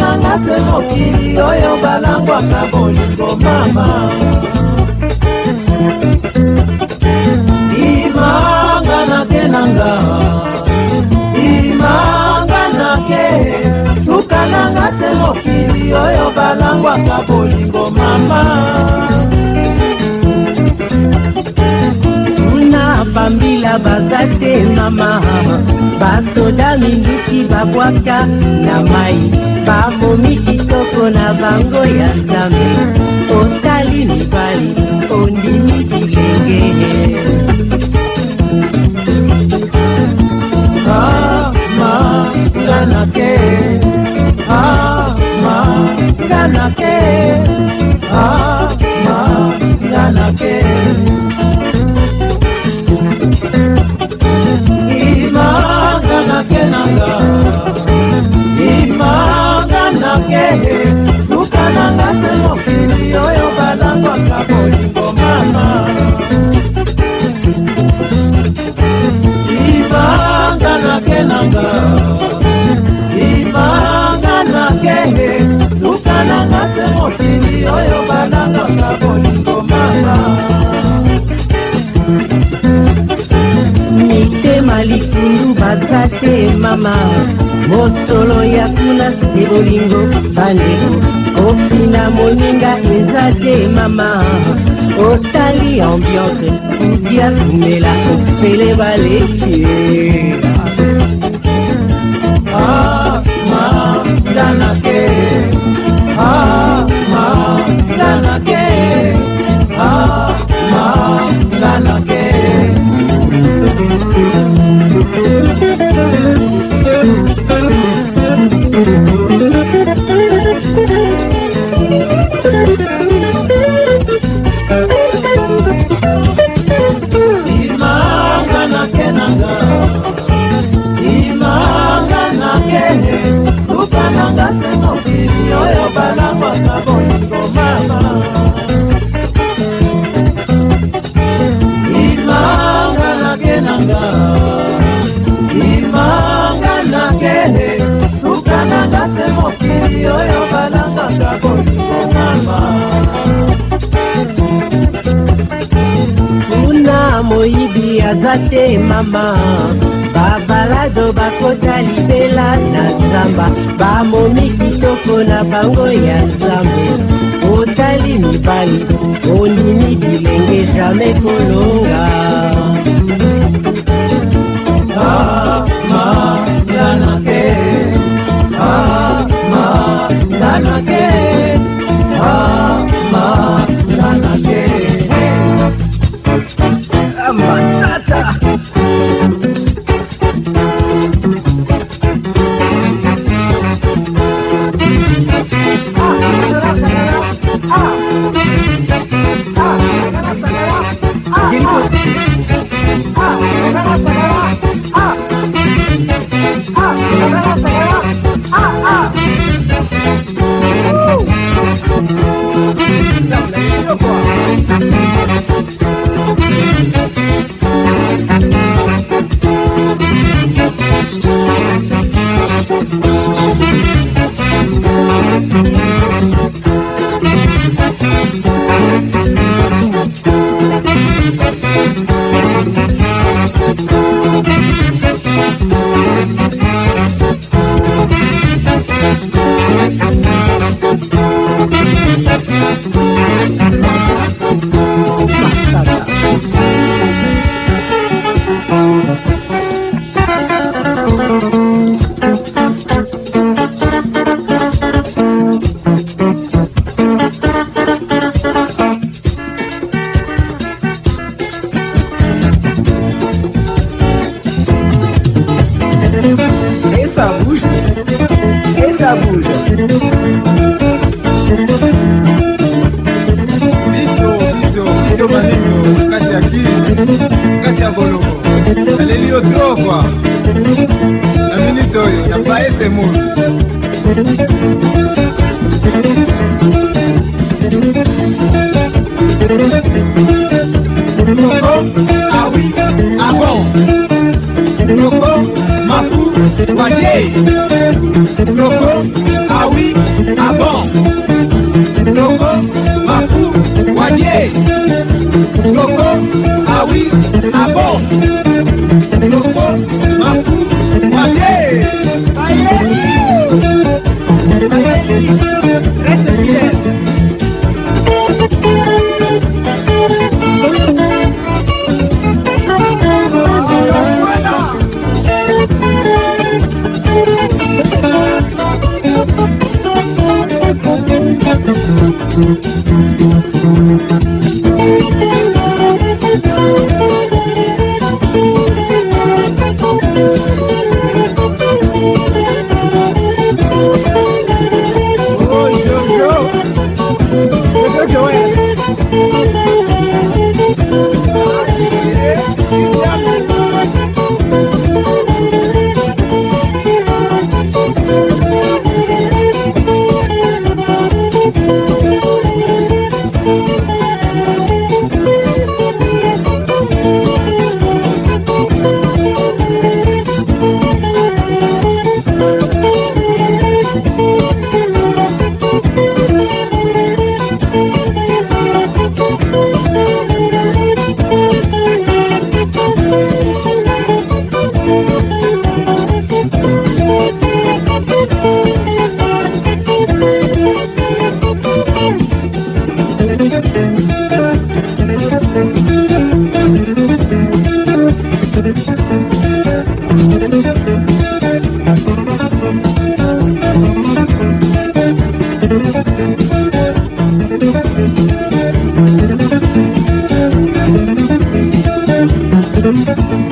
nanga mpe mokili oyo balangwaka bolingo mama imanga nake nanga imanga nake tukananga te mokili oyo balangwaka bolingo mama bambila baza te na mahama basoda minduki babwaka na mai bakomi kitoko na bango ya nzambe otali mibali ondimi bilenge amanganake amanganake amanganake mokili oyo bananaka kolingomaka mitema likulu baza te mama mosolo ya kuna se bolingo bandeko kopina moninga eza te mama otali ambiance kudia tumela opele baleki lukalanga mpe mokili oyo balangwaka bolingo mama moyibi aza te mama babalado bakota libela na zamba bamomi kitoko na bango ya nzambe otali mibali ondimi bilenge jamai kolonga ah. Ah, Arabuja. Bicho, bicho, bicho maninho, cate aqui, cate a volumo. Alelio trova. Na minitoyo, na paese mundo. Oh, ah bom, ah bon. Mapu, Wajei. A ah bon, logo, babou, voyez, logo, ah oui. Thank you.